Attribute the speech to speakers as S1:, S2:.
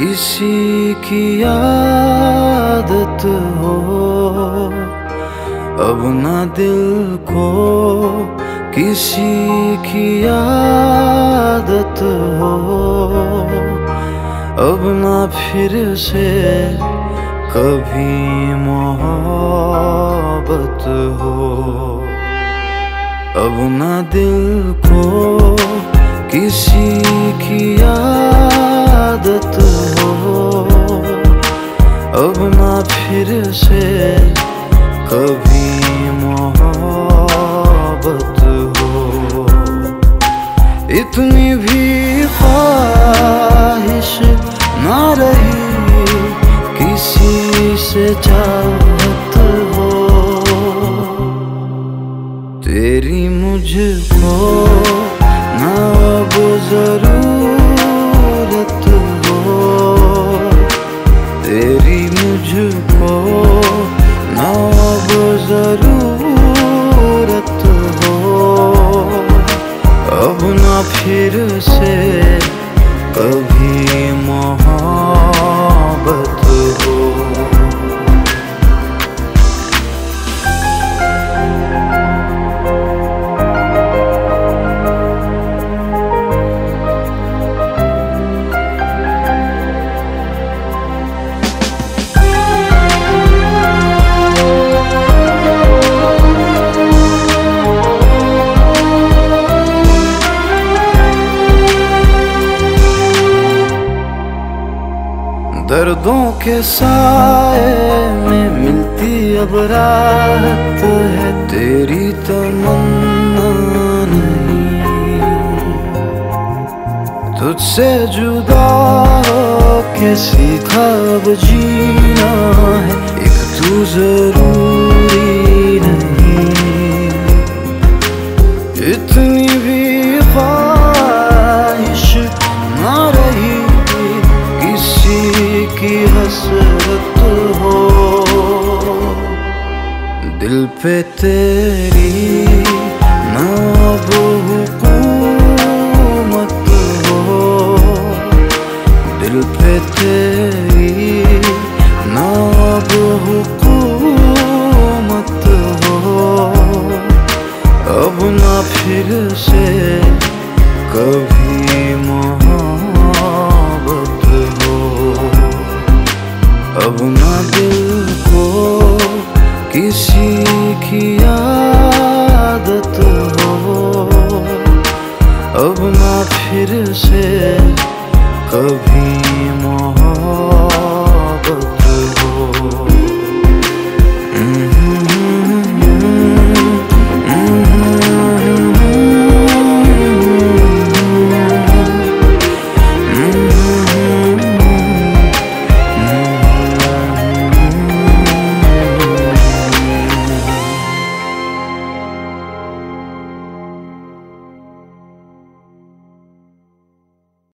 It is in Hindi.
S1: किसी की आदत हो। अब ना दिल को किसी की आदत हो। अब ना फिर से कभी मोहब्बत हो। अब ना दिल को किसी की आदत अब ना फिर से कभी मोहब्बत हो। इतनी भी ख्वाहिश ना रही किसी से चाहत हो। तेरी मुझको मुझको ना ज़रूरत हो। अब ना फिर से कभी दर्दों के साए में मिलती अब रात है, तेरी तमन्ना नहीं। तुझसे जुदा हो के सीखा अब जीना है, एक तू ज़रूरी दिल पे तेरी ना मत हो दिल पे तेरी किसी की आदत हो। अब ना फिर से कभी